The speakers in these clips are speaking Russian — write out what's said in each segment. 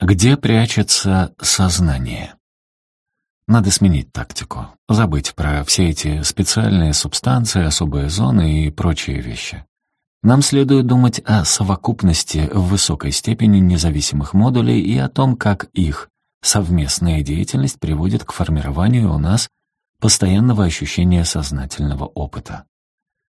Где прячется сознание? Надо сменить тактику, забыть про все эти специальные субстанции, особые зоны и прочие вещи. Нам следует думать о совокупности в высокой степени независимых модулей и о том, как их совместная деятельность приводит к формированию у нас постоянного ощущения сознательного опыта.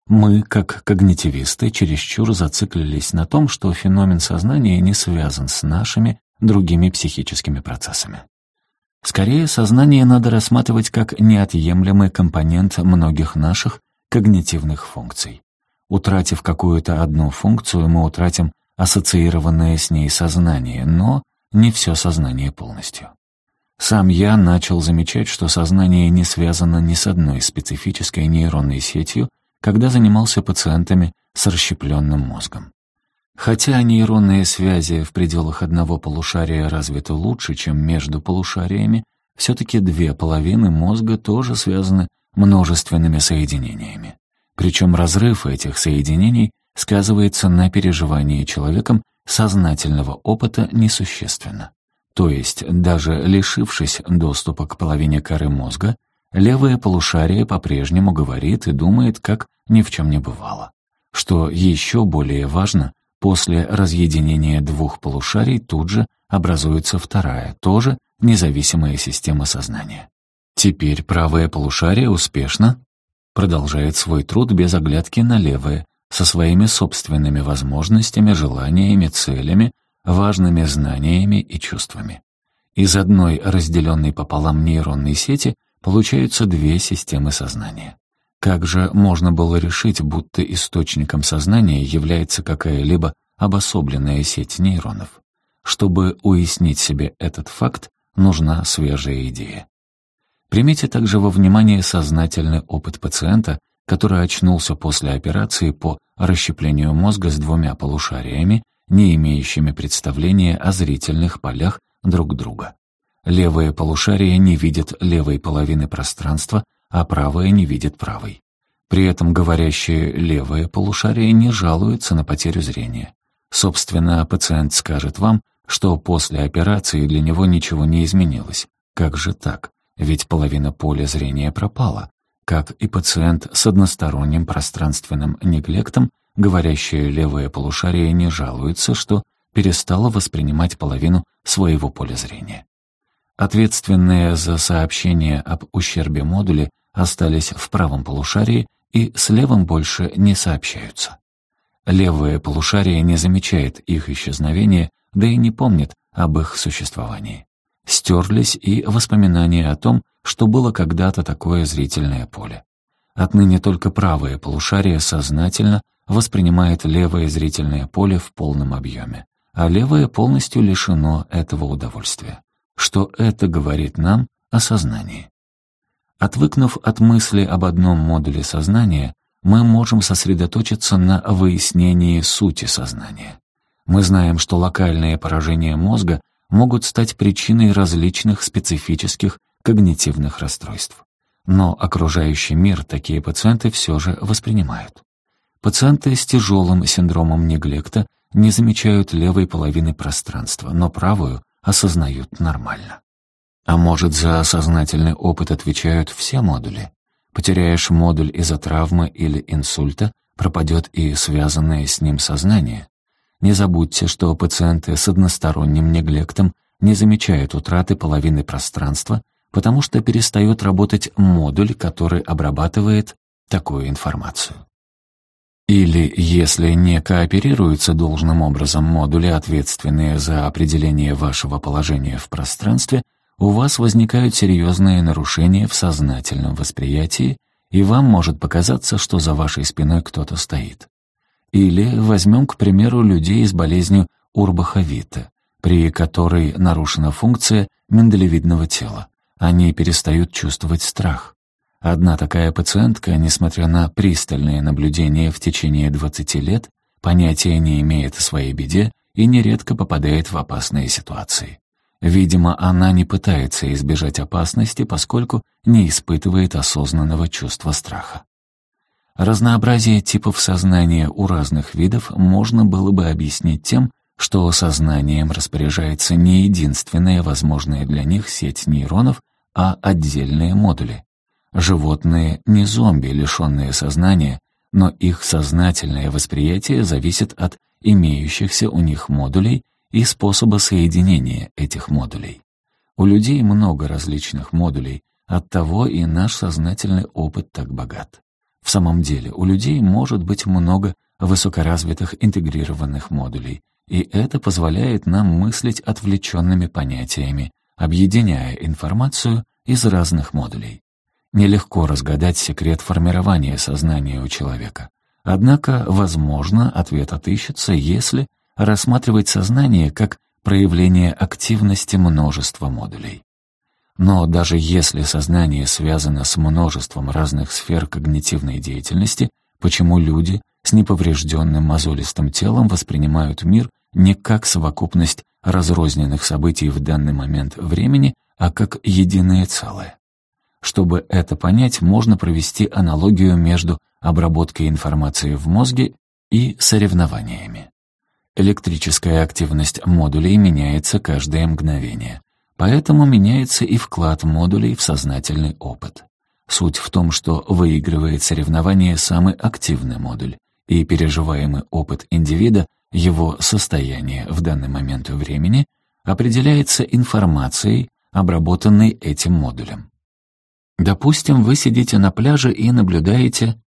Мы, как когнитивисты, чересчур зациклились на том, что феномен сознания не связан с нашими другими психическими процессами. Скорее, сознание надо рассматривать как неотъемлемый компонент многих наших когнитивных функций. Утратив какую-то одну функцию, мы утратим ассоциированное с ней сознание, но не все сознание полностью. Сам я начал замечать, что сознание не связано ни с одной специфической нейронной сетью, когда занимался пациентами с расщепленным мозгом. Хотя нейронные связи в пределах одного полушария развиты лучше, чем между полушариями, все-таки две половины мозга тоже связаны множественными соединениями. Причем разрыв этих соединений сказывается на переживании человеком сознательного опыта несущественно. То есть, даже лишившись доступа к половине коры мозга, левое полушарие по-прежнему говорит и думает, как ни в чем не бывало. Что еще более важно, После разъединения двух полушарий тут же образуется вторая, тоже независимая система сознания. Теперь правое полушарие успешно продолжает свой труд без оглядки на левое, со своими собственными возможностями, желаниями, целями, важными знаниями и чувствами. Из одной разделенной пополам нейронной сети получаются две системы сознания. Как же можно было решить, будто источником сознания является какая-либо обособленная сеть нейронов? Чтобы уяснить себе этот факт, нужна свежая идея. Примите также во внимание сознательный опыт пациента, который очнулся после операции по расщеплению мозга с двумя полушариями, не имеющими представления о зрительных полях друг друга. Левое полушарие не видит левой половины пространства, а правая не видит правой. При этом говорящее левое полушарие не жалуется на потерю зрения. Собственно, пациент скажет вам, что после операции для него ничего не изменилось. Как же так? Ведь половина поля зрения пропала. Как и пациент с односторонним пространственным неглектом, говорящее левое полушарие не жалуется, что перестало воспринимать половину своего поля зрения. Ответственные за сообщение об ущербе модуля остались в правом полушарии и с левым больше не сообщаются. Левое полушарие не замечает их исчезновения, да и не помнит об их существовании. Стерлись и воспоминания о том, что было когда-то такое зрительное поле. Отныне только правое полушарие сознательно воспринимает левое зрительное поле в полном объеме, а левое полностью лишено этого удовольствия. Что это говорит нам о сознании? Отвыкнув от мысли об одном модуле сознания, мы можем сосредоточиться на выяснении сути сознания. Мы знаем, что локальные поражения мозга могут стать причиной различных специфических когнитивных расстройств. Но окружающий мир такие пациенты все же воспринимают. Пациенты с тяжелым синдромом неглекта не замечают левой половины пространства, но правую осознают нормально. А может, за сознательный опыт отвечают все модули? Потеряешь модуль из-за травмы или инсульта, пропадет и связанное с ним сознание. Не забудьте, что пациенты с односторонним неглектом не замечают утраты половины пространства, потому что перестает работать модуль, который обрабатывает такую информацию. Или, если не кооперируются должным образом модули, ответственные за определение вашего положения в пространстве, у вас возникают серьезные нарушения в сознательном восприятии, и вам может показаться, что за вашей спиной кто-то стоит. Или возьмем, к примеру, людей с болезнью урбаховита, при которой нарушена функция миндалевидного тела. Они перестают чувствовать страх. Одна такая пациентка, несмотря на пристальное наблюдение в течение 20 лет, понятия не имеет о своей беде и нередко попадает в опасные ситуации. Видимо, она не пытается избежать опасности, поскольку не испытывает осознанного чувства страха. Разнообразие типов сознания у разных видов можно было бы объяснить тем, что сознанием распоряжается не единственная возможная для них сеть нейронов, а отдельные модули. Животные не зомби, лишенные сознания, но их сознательное восприятие зависит от имеющихся у них модулей и способа соединения этих модулей. У людей много различных модулей, оттого и наш сознательный опыт так богат. В самом деле, у людей может быть много высокоразвитых интегрированных модулей, и это позволяет нам мыслить отвлеченными понятиями, объединяя информацию из разных модулей. Нелегко разгадать секрет формирования сознания у человека. Однако, возможно, ответ отыщется, если рассматривать сознание как проявление активности множества модулей. Но даже если сознание связано с множеством разных сфер когнитивной деятельности, почему люди с неповрежденным мозолистым телом воспринимают мир не как совокупность разрозненных событий в данный момент времени, а как единое целое? Чтобы это понять, можно провести аналогию между обработкой информации в мозге и соревнованиями. Электрическая активность модулей меняется каждое мгновение, поэтому меняется и вклад модулей в сознательный опыт. Суть в том, что выигрывает соревнование самый активный модуль, и переживаемый опыт индивида, его состояние в данный момент времени, определяется информацией, обработанной этим модулем. Допустим, вы сидите на пляже и наблюдаете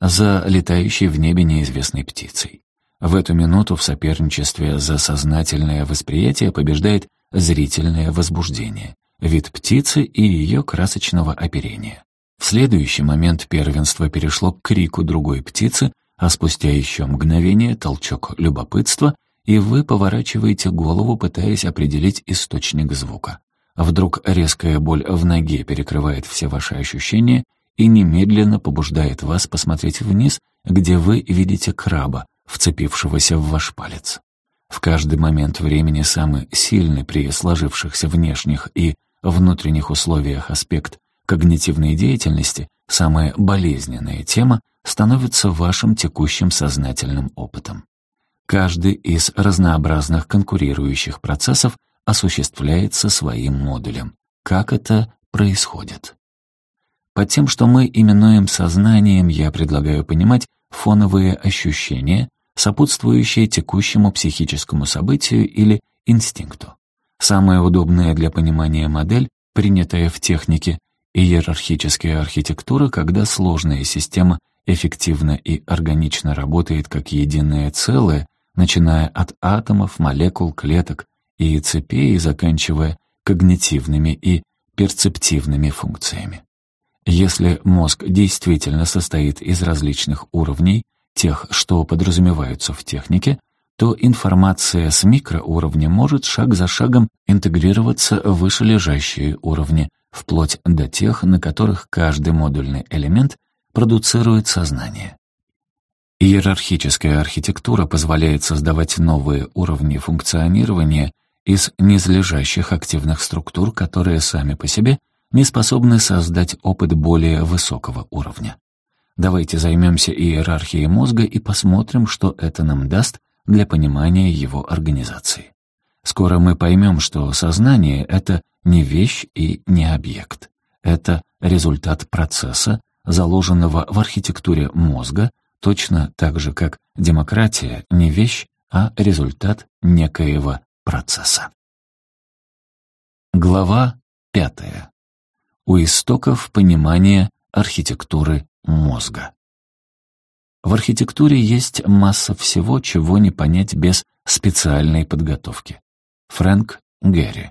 за летающей в небе неизвестной птицей. В эту минуту в соперничестве за сознательное восприятие побеждает зрительное возбуждение, вид птицы и ее красочного оперения. В следующий момент первенство перешло к крику другой птицы, а спустя еще мгновение толчок любопытства, и вы поворачиваете голову, пытаясь определить источник звука. Вдруг резкая боль в ноге перекрывает все ваши ощущения и немедленно побуждает вас посмотреть вниз, где вы видите краба, вцепившегося в ваш палец. В каждый момент времени самый сильный при сложившихся внешних и внутренних условиях аспект когнитивной деятельности, самая болезненная тема, становится вашим текущим сознательным опытом. Каждый из разнообразных конкурирующих процессов осуществляется своим модулем. Как это происходит? Под тем, что мы именуем сознанием, я предлагаю понимать фоновые ощущения, сопутствующее текущему психическому событию или инстинкту. Самая удобная для понимания модель, принятая в технике иерархическая архитектура, когда сложная система эффективно и органично работает как единое целое, начиная от атомов, молекул, клеток и цепей, заканчивая когнитивными и перцептивными функциями. Если мозг действительно состоит из различных уровней, тех, что подразумеваются в технике, то информация с микроуровня может шаг за шагом интегрироваться в вышележащие уровни, вплоть до тех, на которых каждый модульный элемент продуцирует сознание. Иерархическая архитектура позволяет создавать новые уровни функционирования из низлежащих активных структур, которые сами по себе не способны создать опыт более высокого уровня. Давайте займемся иерархией мозга и посмотрим, что это нам даст для понимания его организации. Скоро мы поймем, что сознание — это не вещь и не объект. Это результат процесса, заложенного в архитектуре мозга, точно так же, как демократия — не вещь, а результат некоего процесса. Глава пятая. У истоков понимания архитектуры мозга. В архитектуре есть масса всего, чего не понять без специальной подготовки. Фрэнк Гэри.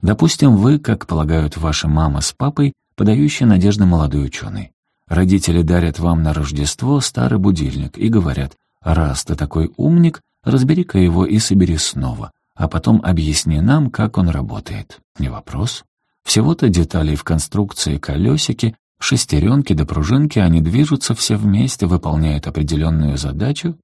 Допустим, вы, как полагают ваши мама с папой, подающий надежды молодой ученый. Родители дарят вам на Рождество старый будильник и говорят, «Раз ты такой умник, разбери-ка его и собери снова, а потом объясни нам, как он работает». Не вопрос. Всего-то деталей в конструкции колесики, шестеренки до пружинки, они движутся все вместе, выполняют определенную задачу,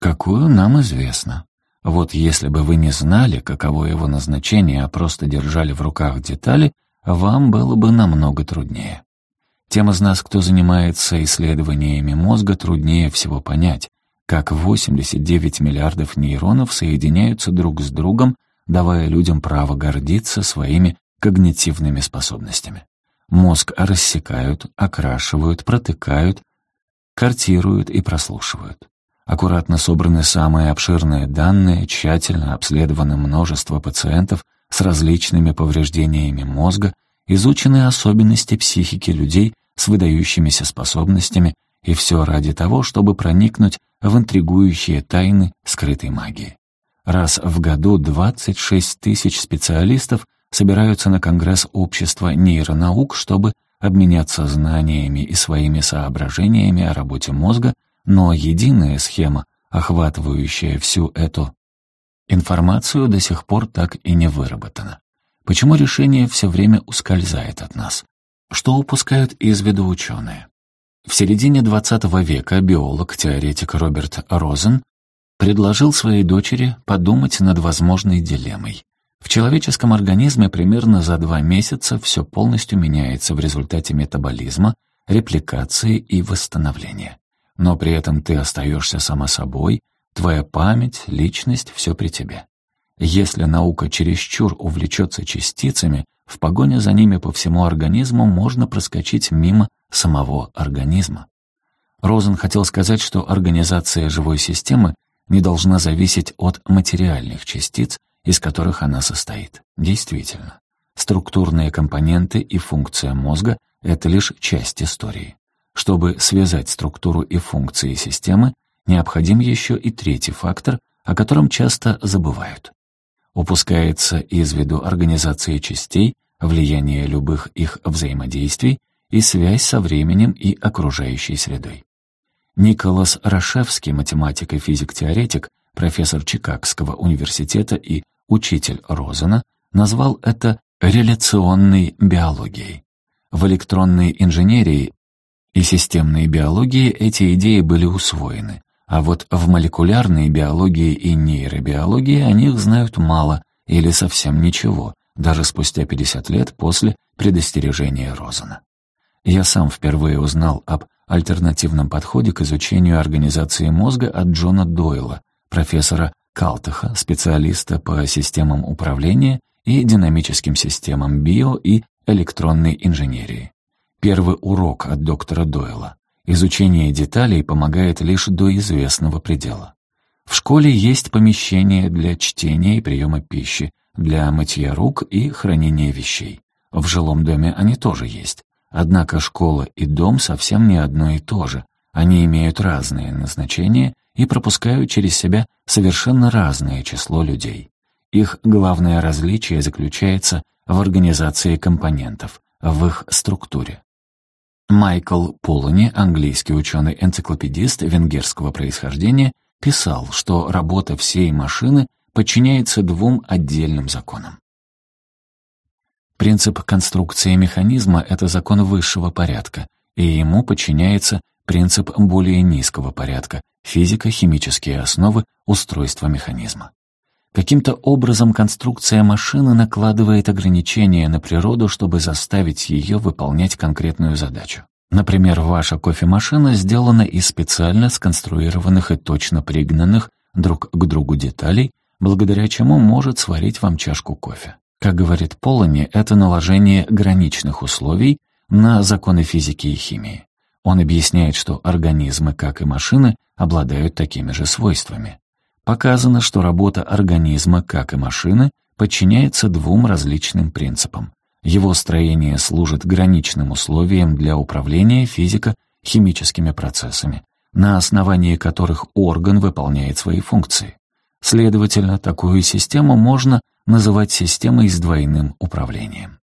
какую нам известно. Вот если бы вы не знали, каково его назначение, а просто держали в руках детали, вам было бы намного труднее. Тем из нас, кто занимается исследованиями мозга, труднее всего понять, как 89 миллиардов нейронов соединяются друг с другом, давая людям право гордиться своими когнитивными способностями. Мозг рассекают, окрашивают, протыкают, картируют и прослушивают. Аккуратно собраны самые обширные данные, тщательно обследованы множество пациентов с различными повреждениями мозга, изучены особенности психики людей с выдающимися способностями и все ради того, чтобы проникнуть в интригующие тайны скрытой магии. Раз в году 26 тысяч специалистов собираются на Конгресс общества нейронаук, чтобы обменяться знаниями и своими соображениями о работе мозга, но единая схема, охватывающая всю эту информацию, до сих пор так и не выработана. Почему решение все время ускользает от нас? Что упускают из виду ученые? В середине XX века биолог-теоретик Роберт Розен предложил своей дочери подумать над возможной дилеммой. В человеческом организме примерно за два месяца все полностью меняется в результате метаболизма, репликации и восстановления. Но при этом ты остаешься сама собой, твоя память, личность — все при тебе. Если наука чересчур увлечется частицами, в погоне за ними по всему организму можно проскочить мимо самого организма. Розен хотел сказать, что организация живой системы не должна зависеть от материальных частиц, из которых она состоит. Действительно, структурные компоненты и функция мозга — это лишь часть истории. Чтобы связать структуру и функции системы, необходим еще и третий фактор, о котором часто забывают. Упускается из виду организации частей, влияние любых их взаимодействий и связь со временем и окружающей средой. Николас Рашевский, математик и физик-теоретик, профессор Чикагского университета и учитель Розена назвал это реляционной биологией. В электронной инженерии и системной биологии эти идеи были усвоены, а вот в молекулярной биологии и нейробиологии о них знают мало или совсем ничего, даже спустя 50 лет после предостережения Розена. Я сам впервые узнал об альтернативном подходе к изучению организации мозга от Джона Дойла, профессора Калтаха, специалиста по системам управления и динамическим системам био- и электронной инженерии. Первый урок от доктора Дойла. Изучение деталей помогает лишь до известного предела. В школе есть помещение для чтения и приема пищи, для мытья рук и хранения вещей. В жилом доме они тоже есть. Однако школа и дом совсем не одно и то же. Они имеют разные назначения и пропускают через себя совершенно разное число людей. Их главное различие заключается в организации компонентов, в их структуре. Майкл Полани, английский ученый-энциклопедист венгерского происхождения, писал, что работа всей машины подчиняется двум отдельным законам. Принцип конструкции механизма — это закон высшего порядка, и ему подчиняется принцип более низкого порядка, физика, химические основы устройства механизма. Каким-то образом конструкция машины накладывает ограничения на природу, чтобы заставить ее выполнять конкретную задачу. Например, ваша кофемашина сделана из специально сконструированных и точно пригнанных друг к другу деталей, благодаря чему может сварить вам чашку кофе. Как говорит Полани, это наложение граничных условий на законы физики и химии. Он объясняет, что организмы, как и машины, обладают такими же свойствами. Показано, что работа организма, как и машины, подчиняется двум различным принципам. Его строение служит граничным условием для управления физико-химическими процессами, на основании которых орган выполняет свои функции. Следовательно, такую систему можно называть системой с двойным управлением.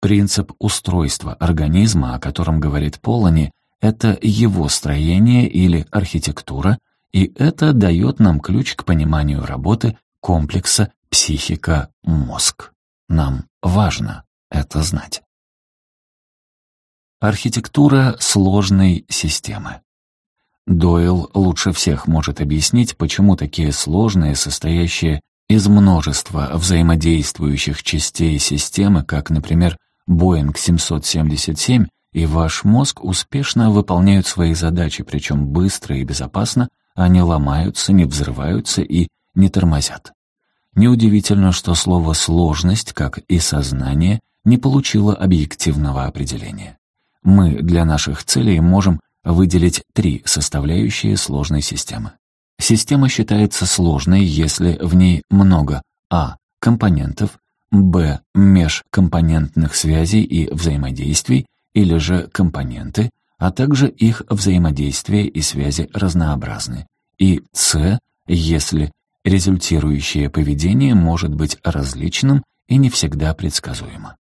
Принцип устройства организма, о котором говорит Полани, это его строение или архитектура, и это дает нам ключ к пониманию работы комплекса психика-мозг. Нам важно это знать. Архитектура сложной системы. Дойл лучше всех может объяснить, почему такие сложные, состоящие из множества взаимодействующих частей системы, как, например, Boeing 777, и ваш мозг успешно выполняют свои задачи, причем быстро и безопасно, а они ломаются, не взрываются и не тормозят. Неудивительно, что слово «сложность», как и «сознание», не получило объективного определения. Мы для наших целей можем выделить три составляющие сложной системы. Система считается сложной, если в ней много а. компонентов, б. межкомпонентных связей и взаимодействий, или же компоненты, а также их взаимодействие и связи разнообразны. И С, если результирующее поведение может быть различным и не всегда предсказуемо.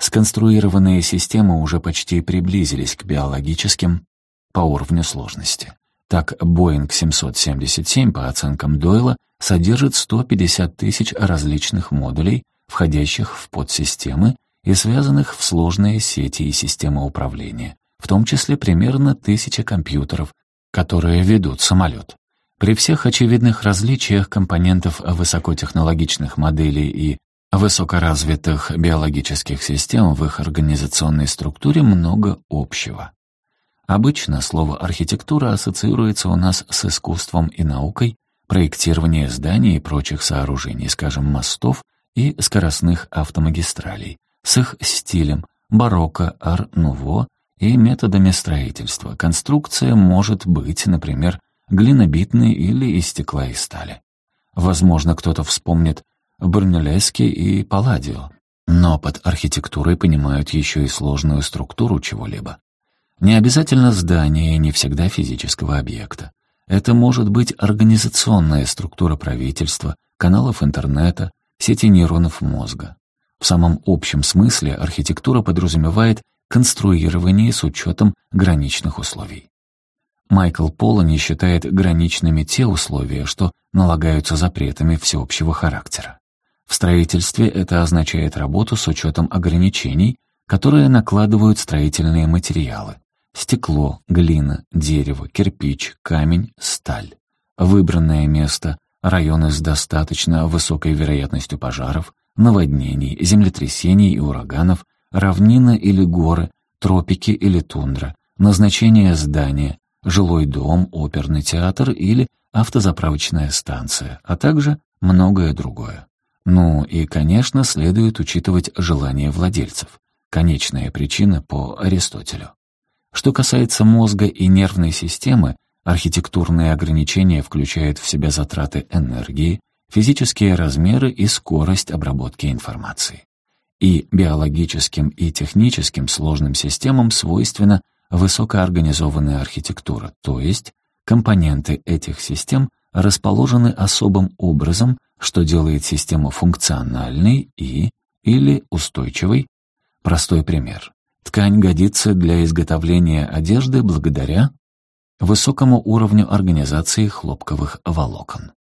Сконструированные системы уже почти приблизились к биологическим по уровню сложности. Так, Boeing 777, по оценкам Дойла, содержит 150 тысяч различных модулей, входящих в подсистемы, и связанных в сложные сети и системы управления, в том числе примерно тысяча компьютеров, которые ведут самолет. При всех очевидных различиях компонентов высокотехнологичных моделей и высокоразвитых биологических систем в их организационной структуре много общего. Обычно слово «архитектура» ассоциируется у нас с искусством и наукой, проектирование зданий и прочих сооружений, скажем, мостов и скоростных автомагистралей, с их стилем барокко, ар-нуво и методами строительства. Конструкция может быть, например, глинобитной или из стекла и стали. Возможно, кто-то вспомнит Брунеллески и Паладио. но под архитектурой понимают еще и сложную структуру чего-либо. Не обязательно здание, не всегда физического объекта. Это может быть организационная структура правительства, каналов интернета, сети нейронов мозга. В самом общем смысле архитектура подразумевает конструирование с учетом граничных условий. Майкл Полани считает граничными те условия, что налагаются запретами всеобщего характера. В строительстве это означает работу с учетом ограничений, которые накладывают строительные материалы – стекло, глина, дерево, кирпич, камень, сталь. Выбранное место, районы с достаточно высокой вероятностью пожаров, наводнений, землетрясений и ураганов, равнина или горы, тропики или тундра, назначение здания, жилой дом, оперный театр или автозаправочная станция, а также многое другое. Ну и, конечно, следует учитывать желания владельцев. Конечная причина по Аристотелю. Что касается мозга и нервной системы, архитектурные ограничения включают в себя затраты энергии, физические размеры и скорость обработки информации. И биологическим и техническим сложным системам свойственна высокоорганизованная архитектура, то есть компоненты этих систем расположены особым образом, что делает систему функциональной и или устойчивой. Простой пример. Ткань годится для изготовления одежды благодаря высокому уровню организации хлопковых волокон.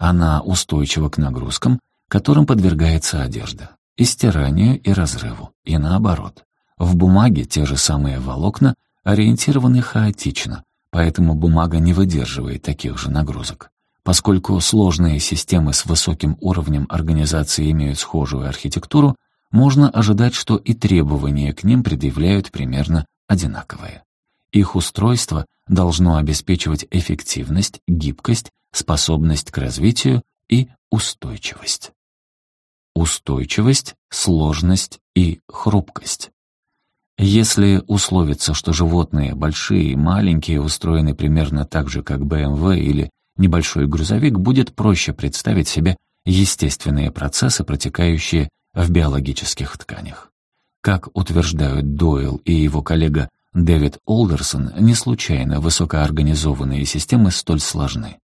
Она устойчива к нагрузкам, которым подвергается одежда, и стиранию, и разрыву, и наоборот. В бумаге те же самые волокна ориентированы хаотично, поэтому бумага не выдерживает таких же нагрузок. Поскольку сложные системы с высоким уровнем организации имеют схожую архитектуру, можно ожидать, что и требования к ним предъявляют примерно одинаковые. Их устройство должно обеспечивать эффективность, гибкость способность к развитию и устойчивость. Устойчивость, сложность и хрупкость. Если условиться, что животные большие и маленькие устроены примерно так же, как БМВ эм или небольшой грузовик, будет проще представить себе естественные процессы, протекающие в биологических тканях. Как утверждают Дойл и его коллега Дэвид Олдерсон, не случайно высокоорганизованные системы столь сложны.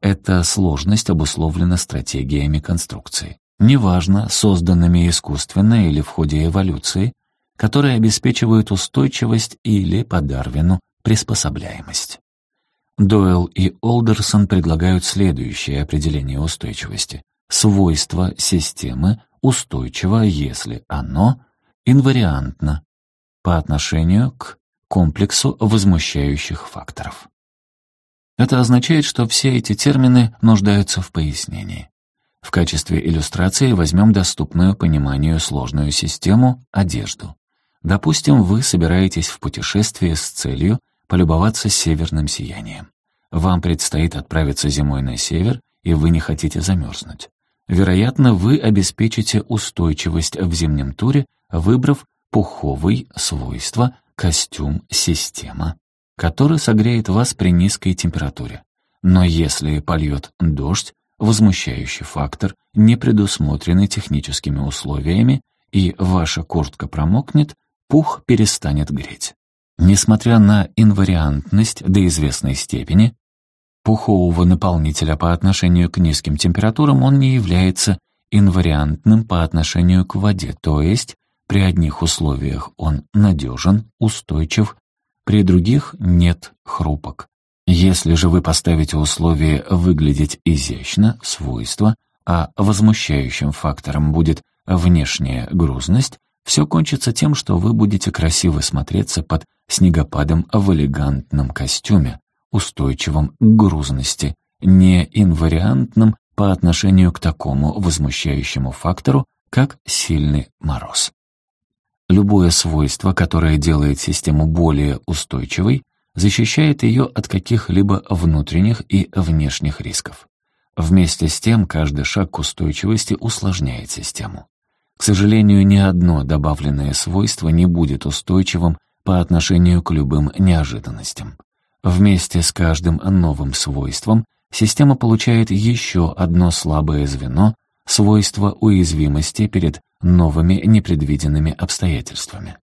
Эта сложность обусловлена стратегиями конструкции. Неважно, созданными искусственно или в ходе эволюции, которые обеспечивают устойчивость или, по Дарвину, приспособляемость. Дойл и Олдерсон предлагают следующее определение устойчивости. Свойство системы устойчиво, если оно инвариантно по отношению к комплексу возмущающих факторов. Это означает, что все эти термины нуждаются в пояснении. В качестве иллюстрации возьмем доступную пониманию сложную систему — одежду. Допустим, вы собираетесь в путешествие с целью полюбоваться северным сиянием. Вам предстоит отправиться зимой на север, и вы не хотите замерзнуть. Вероятно, вы обеспечите устойчивость в зимнем туре, выбрав пуховый, свойства, костюм, система, который согреет вас при низкой температуре. Но если польет дождь, возмущающий фактор не предусмотренный техническими условиями, и ваша куртка промокнет, пух перестанет греть. Несмотря на инвариантность до известной степени, пухового наполнителя по отношению к низким температурам он не является инвариантным по отношению к воде, то есть при одних условиях он надежен, устойчив при других нет хрупок. Если же вы поставите условие выглядеть изящно, свойство, а возмущающим фактором будет внешняя грузность, все кончится тем, что вы будете красиво смотреться под снегопадом в элегантном костюме, устойчивом к грузности, не инвариантном по отношению к такому возмущающему фактору, как сильный мороз. Любое свойство, которое делает систему более устойчивой, защищает ее от каких-либо внутренних и внешних рисков. Вместе с тем, каждый шаг к устойчивости усложняет систему. К сожалению, ни одно добавленное свойство не будет устойчивым по отношению к любым неожиданностям. Вместе с каждым новым свойством система получает еще одно слабое звено — свойство уязвимости перед новыми непредвиденными обстоятельствами.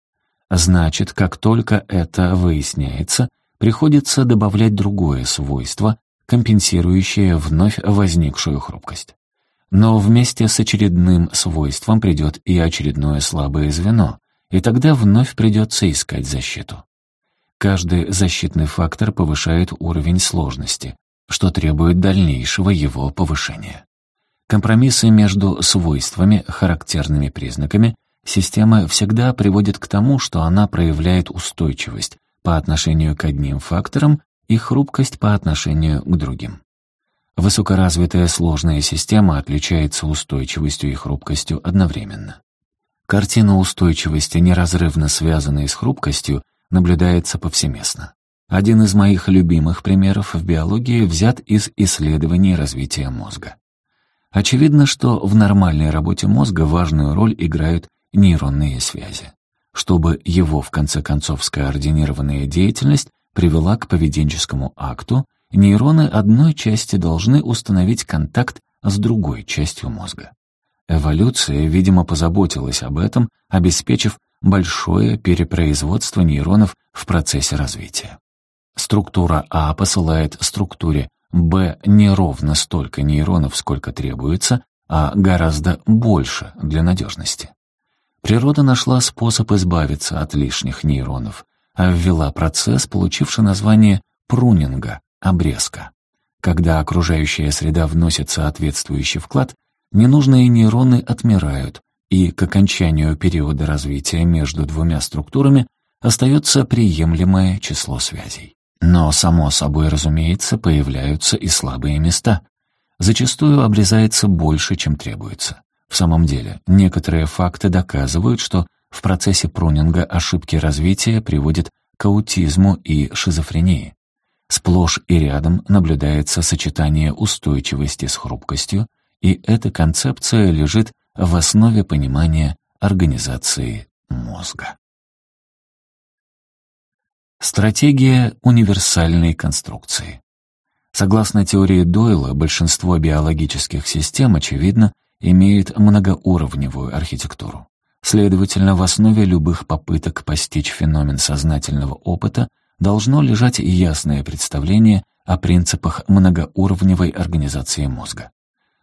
Значит, как только это выясняется, приходится добавлять другое свойство, компенсирующее вновь возникшую хрупкость. Но вместе с очередным свойством придет и очередное слабое звено, и тогда вновь придется искать защиту. Каждый защитный фактор повышает уровень сложности, что требует дальнейшего его повышения. Компромиссы между свойствами, характерными признаками, системы всегда приводят к тому, что она проявляет устойчивость по отношению к одним факторам и хрупкость по отношению к другим. Высокоразвитая сложная система отличается устойчивостью и хрупкостью одновременно. Картина устойчивости, неразрывно связанная с хрупкостью, наблюдается повсеместно. Один из моих любимых примеров в биологии взят из исследований развития мозга. Очевидно, что в нормальной работе мозга важную роль играют нейронные связи, чтобы его, в конце концов, скоординированная деятельность привела к поведенческому акту, нейроны одной части должны установить контакт с другой частью мозга. Эволюция, видимо, позаботилась об этом, обеспечив большое перепроизводство нейронов в процессе развития. Структура А посылает структуре Б не ровно столько нейронов, сколько требуется, а гораздо больше для надежности. Природа нашла способ избавиться от лишних нейронов, а ввела процесс, получивший название прунинга, обрезка. Когда окружающая среда вносит соответствующий вклад, ненужные нейроны отмирают, и к окончанию периода развития между двумя структурами остается приемлемое число связей. Но, само собой разумеется, появляются и слабые места. Зачастую обрезается больше, чем требуется. В самом деле, некоторые факты доказывают, что в процессе прунинга ошибки развития приводят к аутизму и шизофрении. Сплошь и рядом наблюдается сочетание устойчивости с хрупкостью, и эта концепция лежит в основе понимания организации мозга. Стратегия универсальной конструкции. Согласно теории Дойла, большинство биологических систем, очевидно, имеет многоуровневую архитектуру. Следовательно, в основе любых попыток постичь феномен сознательного опыта должно лежать ясное представление о принципах многоуровневой организации мозга.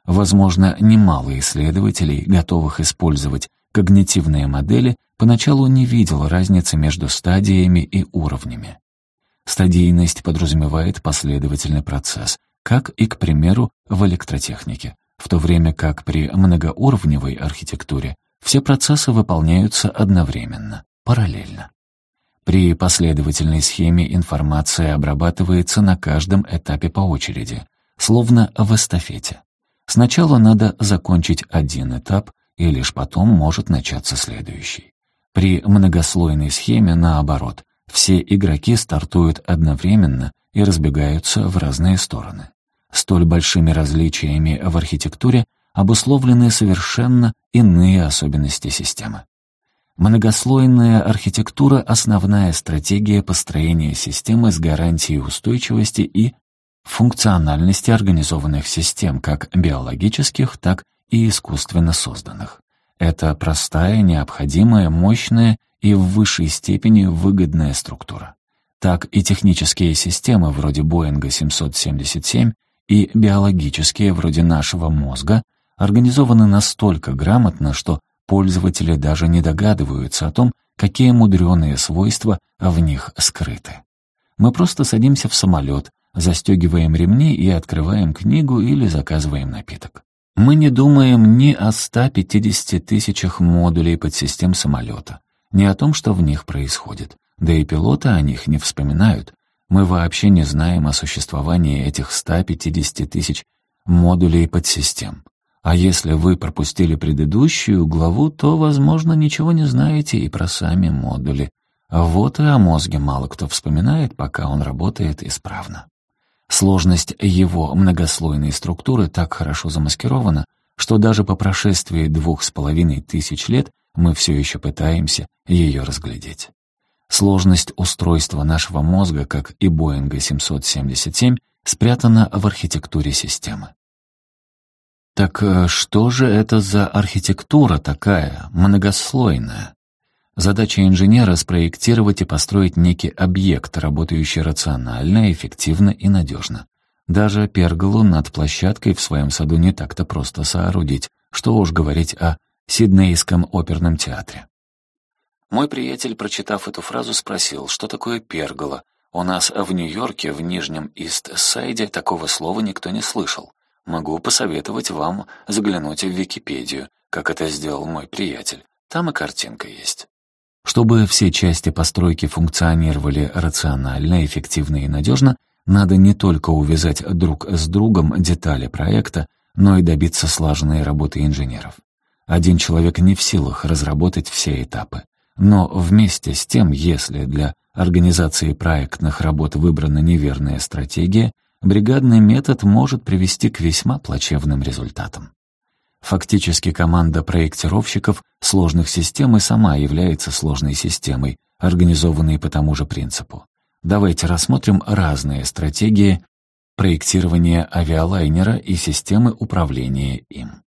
Возможно, немало исследователей, готовых использовать Когнитивные модели поначалу не видел разницы между стадиями и уровнями. Стадийность подразумевает последовательный процесс, как и, к примеру, в электротехнике, в то время как при многоуровневой архитектуре все процессы выполняются одновременно, параллельно. При последовательной схеме информация обрабатывается на каждом этапе по очереди, словно в эстафете. Сначала надо закончить один этап, и лишь потом может начаться следующий. При многослойной схеме наоборот, все игроки стартуют одновременно и разбегаются в разные стороны. Столь большими различиями в архитектуре обусловлены совершенно иные особенности системы. Многослойная архитектура — основная стратегия построения системы с гарантией устойчивости и функциональности организованных систем, как биологических, так и искусственно созданных. Это простая, необходимая, мощная и в высшей степени выгодная структура. Так и технические системы вроде Боинга 777 и биологические вроде нашего мозга организованы настолько грамотно, что пользователи даже не догадываются о том, какие мудреные свойства в них скрыты. Мы просто садимся в самолет, застегиваем ремни и открываем книгу или заказываем напиток. Мы не думаем ни о 150 тысячах модулей подсистем самолета, ни о том, что в них происходит. Да и пилоты о них не вспоминают. Мы вообще не знаем о существовании этих 150 тысяч модулей подсистем. А если вы пропустили предыдущую главу, то, возможно, ничего не знаете и про сами модули. Вот и о мозге мало кто вспоминает, пока он работает исправно. Сложность его многослойной структуры так хорошо замаскирована, что даже по прошествии двух с половиной тысяч лет мы все еще пытаемся ее разглядеть. Сложность устройства нашего мозга, как и Боинга 777, спрятана в архитектуре системы. Так э, что же это за архитектура такая, многослойная? Задача инженера — спроектировать и построить некий объект, работающий рационально, эффективно и надежно. Даже перголу над площадкой в своем саду не так-то просто соорудить, что уж говорить о Сиднейском оперном театре. Мой приятель, прочитав эту фразу, спросил, что такое пергола. У нас в Нью-Йорке, в Нижнем Ист-Сайде, такого слова никто не слышал. Могу посоветовать вам заглянуть в Википедию, как это сделал мой приятель. Там и картинка есть. Чтобы все части постройки функционировали рационально, эффективно и надежно, надо не только увязать друг с другом детали проекта, но и добиться слаженной работы инженеров. Один человек не в силах разработать все этапы. Но вместе с тем, если для организации проектных работ выбрана неверная стратегия, бригадный метод может привести к весьма плачевным результатам. Фактически команда проектировщиков сложных систем и сама является сложной системой, организованной по тому же принципу. Давайте рассмотрим разные стратегии проектирования авиалайнера и системы управления им.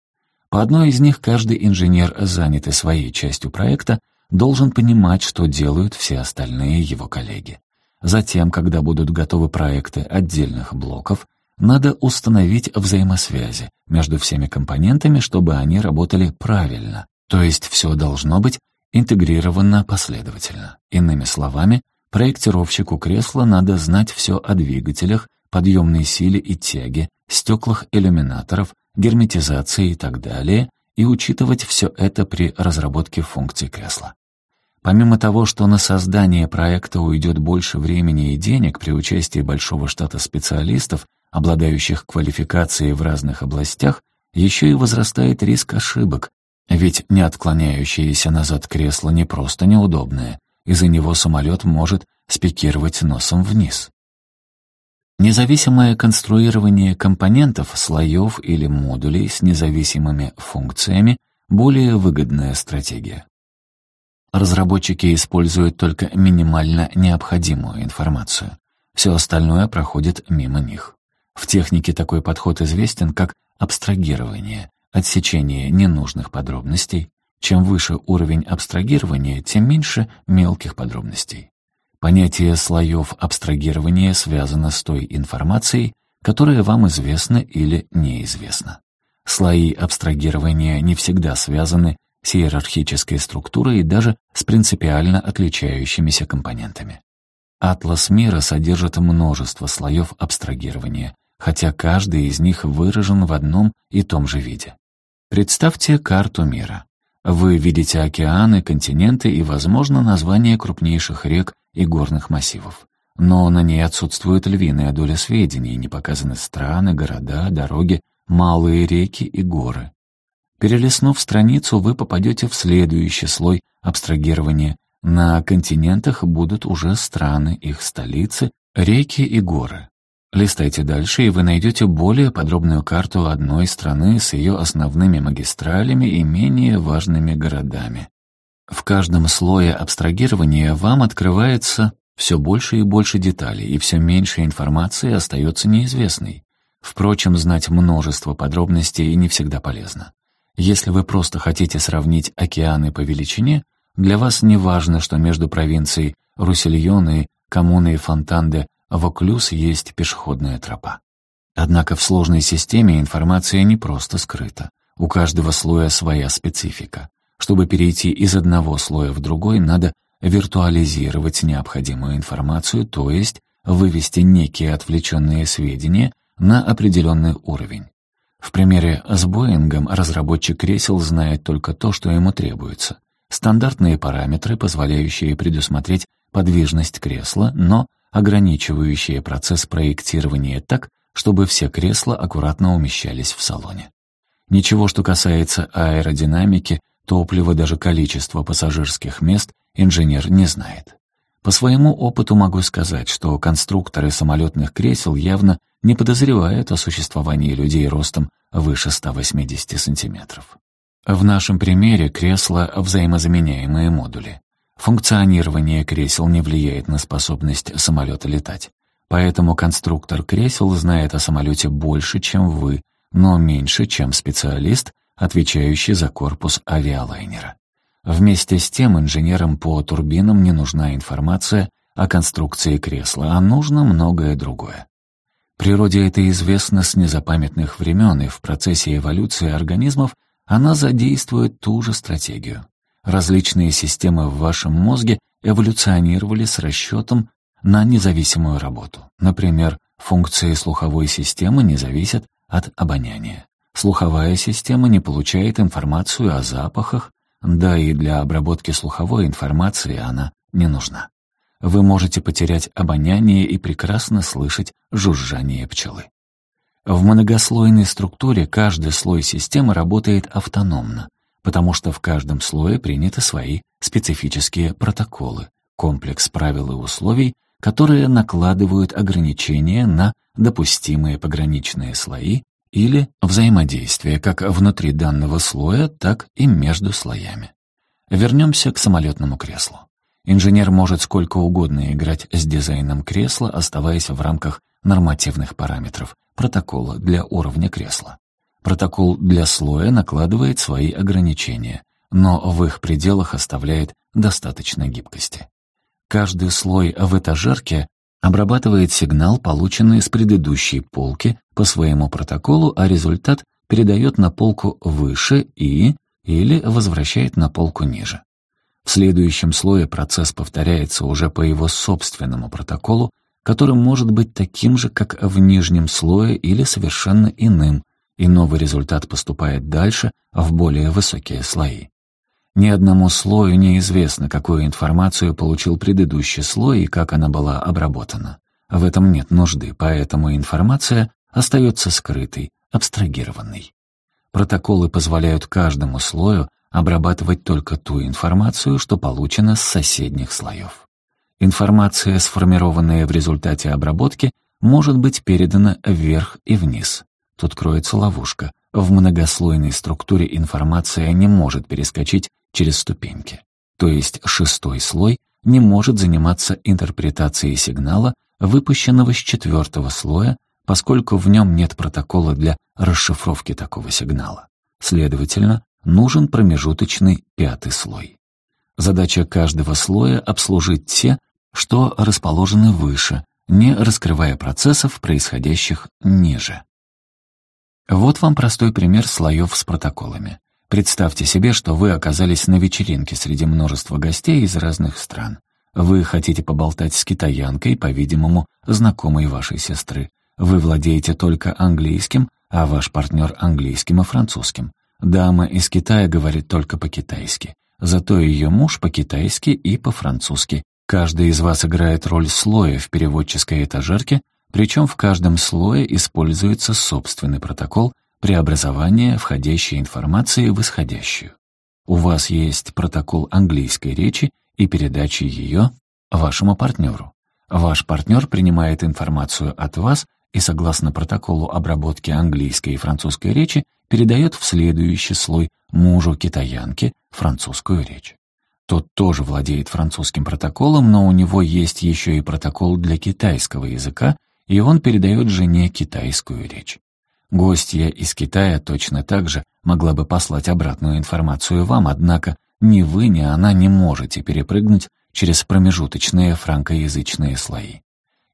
По одной из них каждый инженер, занятый своей частью проекта, должен понимать, что делают все остальные его коллеги. Затем, когда будут готовы проекты отдельных блоков, надо установить взаимосвязи между всеми компонентами, чтобы они работали правильно, то есть все должно быть интегрировано последовательно. Иными словами, проектировщику кресла надо знать все о двигателях, подъемной силе и тяге, стеклах иллюминаторов, герметизации и так далее, и учитывать все это при разработке функций кресла. Помимо того, что на создание проекта уйдет больше времени и денег при участии большого штата специалистов, обладающих квалификацией в разных областях, еще и возрастает риск ошибок, ведь не отклоняющееся назад кресло не просто неудобное, из-за него самолет может спикировать носом вниз. Независимое конструирование компонентов, слоев или модулей с независимыми функциями – более выгодная стратегия. Разработчики используют только минимально необходимую информацию. Все остальное проходит мимо них. В технике такой подход известен как абстрагирование, отсечение ненужных подробностей. Чем выше уровень абстрагирования, тем меньше мелких подробностей. Понятие слоев абстрагирования связано с той информацией, которая вам известна или неизвестна. Слои абстрагирования не всегда связаны с иерархической структурой и даже с принципиально отличающимися компонентами. Атлас мира содержит множество слоев абстрагирования, хотя каждый из них выражен в одном и том же виде. Представьте карту мира. Вы видите океаны, континенты и, возможно, названия крупнейших рек и горных массивов. Но на ней отсутствует львиная доля сведений, не показаны страны, города, дороги, малые реки и горы. Перелистнув страницу, вы попадете в следующий слой абстрагирования. На континентах будут уже страны, их столицы, реки и горы. Листайте дальше, и вы найдете более подробную карту одной страны с ее основными магистралями и менее важными городами. В каждом слое абстрагирования вам открывается все больше и больше деталей, и все меньше информации остается неизвестной. Впрочем, знать множество подробностей не всегда полезно. Если вы просто хотите сравнить океаны по величине, для вас не важно, что между провинцией Руссельон и коммуной Фонтанде в вокруг есть пешеходная тропа. Однако в сложной системе информация не просто скрыта. У каждого слоя своя специфика. Чтобы перейти из одного слоя в другой, надо виртуализировать необходимую информацию, то есть вывести некие отвлеченные сведения на определенный уровень. В примере с Боингом разработчик кресел знает только то, что ему требуется. Стандартные параметры, позволяющие предусмотреть подвижность кресла, но ограничивающее процесс проектирования так, чтобы все кресла аккуратно умещались в салоне. Ничего, что касается аэродинамики, топлива, даже количества пассажирских мест, инженер не знает. По своему опыту могу сказать, что конструкторы самолетных кресел явно не подозревают о существовании людей ростом выше 180 сантиметров. В нашем примере кресла — взаимозаменяемые модули. Функционирование кресел не влияет на способность самолета летать. Поэтому конструктор кресел знает о самолете больше, чем вы, но меньше, чем специалист, отвечающий за корпус авиалайнера. Вместе с тем инженерам по турбинам не нужна информация о конструкции кресла, а нужно многое другое. Природе это известно с незапамятных времен, и в процессе эволюции организмов она задействует ту же стратегию. Различные системы в вашем мозге эволюционировали с расчетом на независимую работу. Например, функции слуховой системы не зависят от обоняния. Слуховая система не получает информацию о запахах, да и для обработки слуховой информации она не нужна. Вы можете потерять обоняние и прекрасно слышать жужжание пчелы. В многослойной структуре каждый слой системы работает автономно, потому что в каждом слое приняты свои специфические протоколы, комплекс правил и условий, которые накладывают ограничения на допустимые пограничные слои или взаимодействие как внутри данного слоя, так и между слоями. Вернемся к самолетному креслу. Инженер может сколько угодно играть с дизайном кресла, оставаясь в рамках нормативных параметров, протокола для уровня кресла. Протокол для слоя накладывает свои ограничения, но в их пределах оставляет достаточно гибкости. Каждый слой в этажерке обрабатывает сигнал, полученный с предыдущей полки по своему протоколу, а результат передает на полку выше и или возвращает на полку ниже. В следующем слое процесс повторяется уже по его собственному протоколу, который может быть таким же, как в нижнем слое или совершенно иным, и новый результат поступает дальше в более высокие слои. Ни одному слою неизвестно, какую информацию получил предыдущий слой и как она была обработана. В этом нет нужды, поэтому информация остается скрытой, абстрагированной. Протоколы позволяют каждому слою обрабатывать только ту информацию, что получена с соседних слоев. Информация, сформированная в результате обработки, может быть передана вверх и вниз. Тут кроется ловушка. В многослойной структуре информация не может перескочить через ступеньки. То есть шестой слой не может заниматься интерпретацией сигнала, выпущенного с четвертого слоя, поскольку в нем нет протокола для расшифровки такого сигнала. Следовательно, нужен промежуточный пятый слой. Задача каждого слоя — обслужить те, что расположены выше, не раскрывая процессов, происходящих ниже. Вот вам простой пример слоев с протоколами. Представьте себе, что вы оказались на вечеринке среди множества гостей из разных стран. Вы хотите поболтать с китаянкой, по-видимому, знакомой вашей сестры. Вы владеете только английским, а ваш партнер английским и французским. Дама из Китая говорит только по-китайски. Зато ее муж по-китайски и по-французски. Каждый из вас играет роль слоя в переводческой этажерке, причем в каждом слое используется собственный протокол преобразования входящей информации в исходящую. У вас есть протокол английской речи и передачи ее вашему партнеру. Ваш партнер принимает информацию от вас и согласно протоколу обработки английской и французской речи передает в следующий слой мужу китаянке французскую речь. Тот тоже владеет французским протоколом, но у него есть еще и протокол для китайского языка, и он передает жене китайскую речь. Гостья из Китая точно так же могла бы послать обратную информацию вам, однако ни вы, ни она не можете перепрыгнуть через промежуточные франкоязычные слои.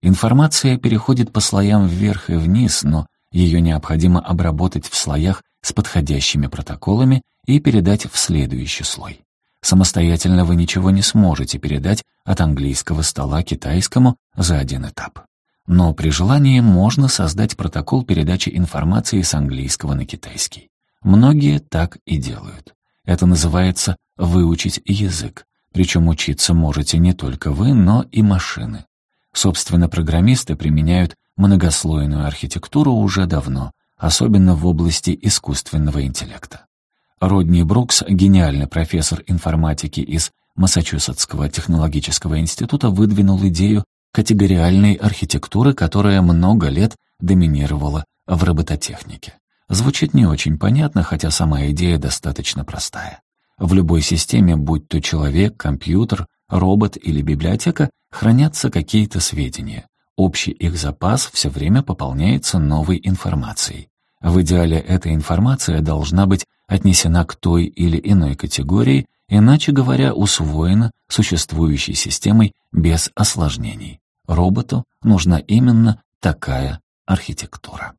Информация переходит по слоям вверх и вниз, но ее необходимо обработать в слоях с подходящими протоколами и передать в следующий слой. Самостоятельно вы ничего не сможете передать от английского стола китайскому за один этап но при желании можно создать протокол передачи информации с английского на китайский. Многие так и делают. Это называется «выучить язык». Причем учиться можете не только вы, но и машины. Собственно, программисты применяют многослойную архитектуру уже давно, особенно в области искусственного интеллекта. Родни Брукс, гениальный профессор информатики из Массачусетского технологического института, выдвинул идею категориальной архитектуры, которая много лет доминировала в робототехнике. Звучит не очень понятно, хотя сама идея достаточно простая. В любой системе, будь то человек, компьютер, робот или библиотека, хранятся какие-то сведения. Общий их запас все время пополняется новой информацией. В идеале эта информация должна быть отнесена к той или иной категории Иначе говоря, усвоена существующей системой без осложнений. Роботу нужна именно такая архитектура.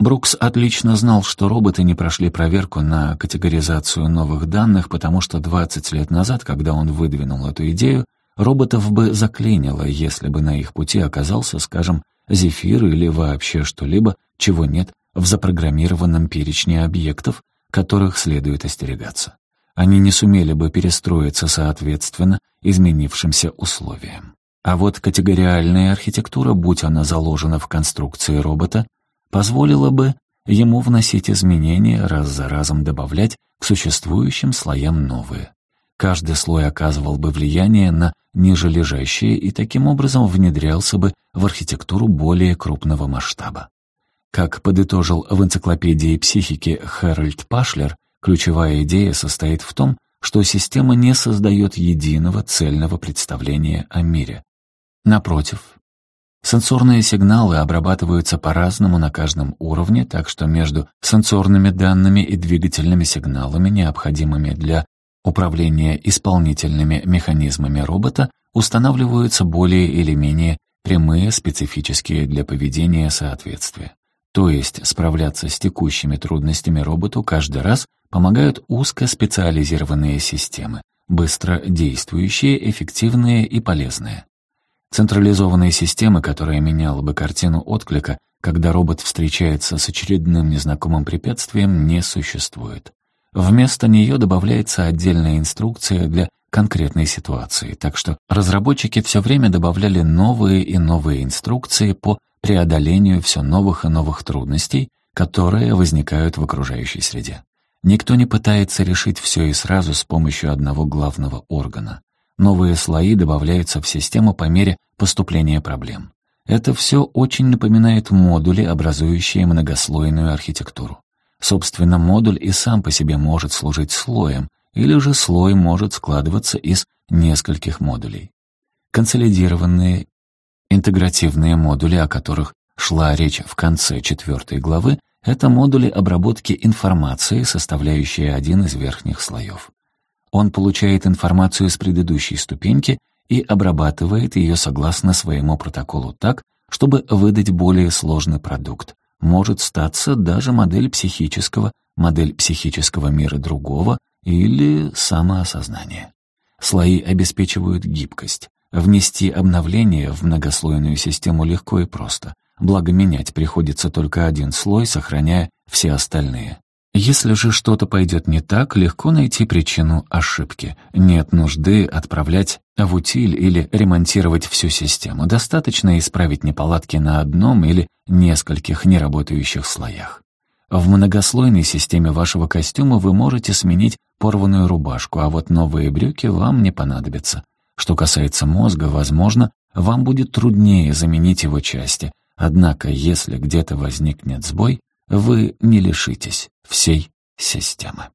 Брукс отлично знал, что роботы не прошли проверку на категоризацию новых данных, потому что 20 лет назад, когда он выдвинул эту идею, роботов бы заклинило, если бы на их пути оказался, скажем, зефир или вообще что-либо, чего нет в запрограммированном перечне объектов, которых следует остерегаться. Они не сумели бы перестроиться соответственно изменившимся условиям. А вот категориальная архитектура, будь она заложена в конструкции робота, позволила бы ему вносить изменения, раз за разом добавлять к существующим слоям новые. Каждый слой оказывал бы влияние на нижележащие и таким образом внедрялся бы в архитектуру более крупного масштаба. Как подытожил в энциклопедии психики Хэральд Пашлер, Ключевая идея состоит в том, что система не создает единого цельного представления о мире. Напротив, сенсорные сигналы обрабатываются по-разному на каждом уровне, так что между сенсорными данными и двигательными сигналами, необходимыми для управления исполнительными механизмами робота, устанавливаются более или менее прямые, специфические для поведения соответствия. То есть справляться с текущими трудностями роботу каждый раз Помогают узко специализированные системы, быстро действующие, эффективные и полезные. Централизованные системы, которая меняла бы картину отклика, когда робот встречается с очередным незнакомым препятствием, не существует. Вместо нее добавляется отдельная инструкция для конкретной ситуации, так что разработчики все время добавляли новые и новые инструкции по преодолению все новых и новых трудностей, которые возникают в окружающей среде. Никто не пытается решить все и сразу с помощью одного главного органа. Новые слои добавляются в систему по мере поступления проблем. Это все очень напоминает модули, образующие многослойную архитектуру. Собственно, модуль и сам по себе может служить слоем, или же слой может складываться из нескольких модулей. Консолидированные интегративные модули, о которых шла речь в конце четвертой главы, это модули обработки информации, составляющие один из верхних слоев. Он получает информацию с предыдущей ступеньки и обрабатывает ее согласно своему протоколу так, чтобы выдать более сложный продукт. Может статься даже модель психического, модель психического мира другого или самоосознание. Слои обеспечивают гибкость. Внести обновление в многослойную систему легко и просто — благо менять приходится только один слой, сохраняя все остальные. Если же что-то пойдет не так, легко найти причину ошибки. Нет нужды отправлять в утиль или ремонтировать всю систему. Достаточно исправить неполадки на одном или нескольких неработающих слоях. В многослойной системе вашего костюма вы можете сменить порванную рубашку, а вот новые брюки вам не понадобятся. Что касается мозга, возможно, вам будет труднее заменить его части — Однако, если где-то возникнет сбой, вы не лишитесь всей системы.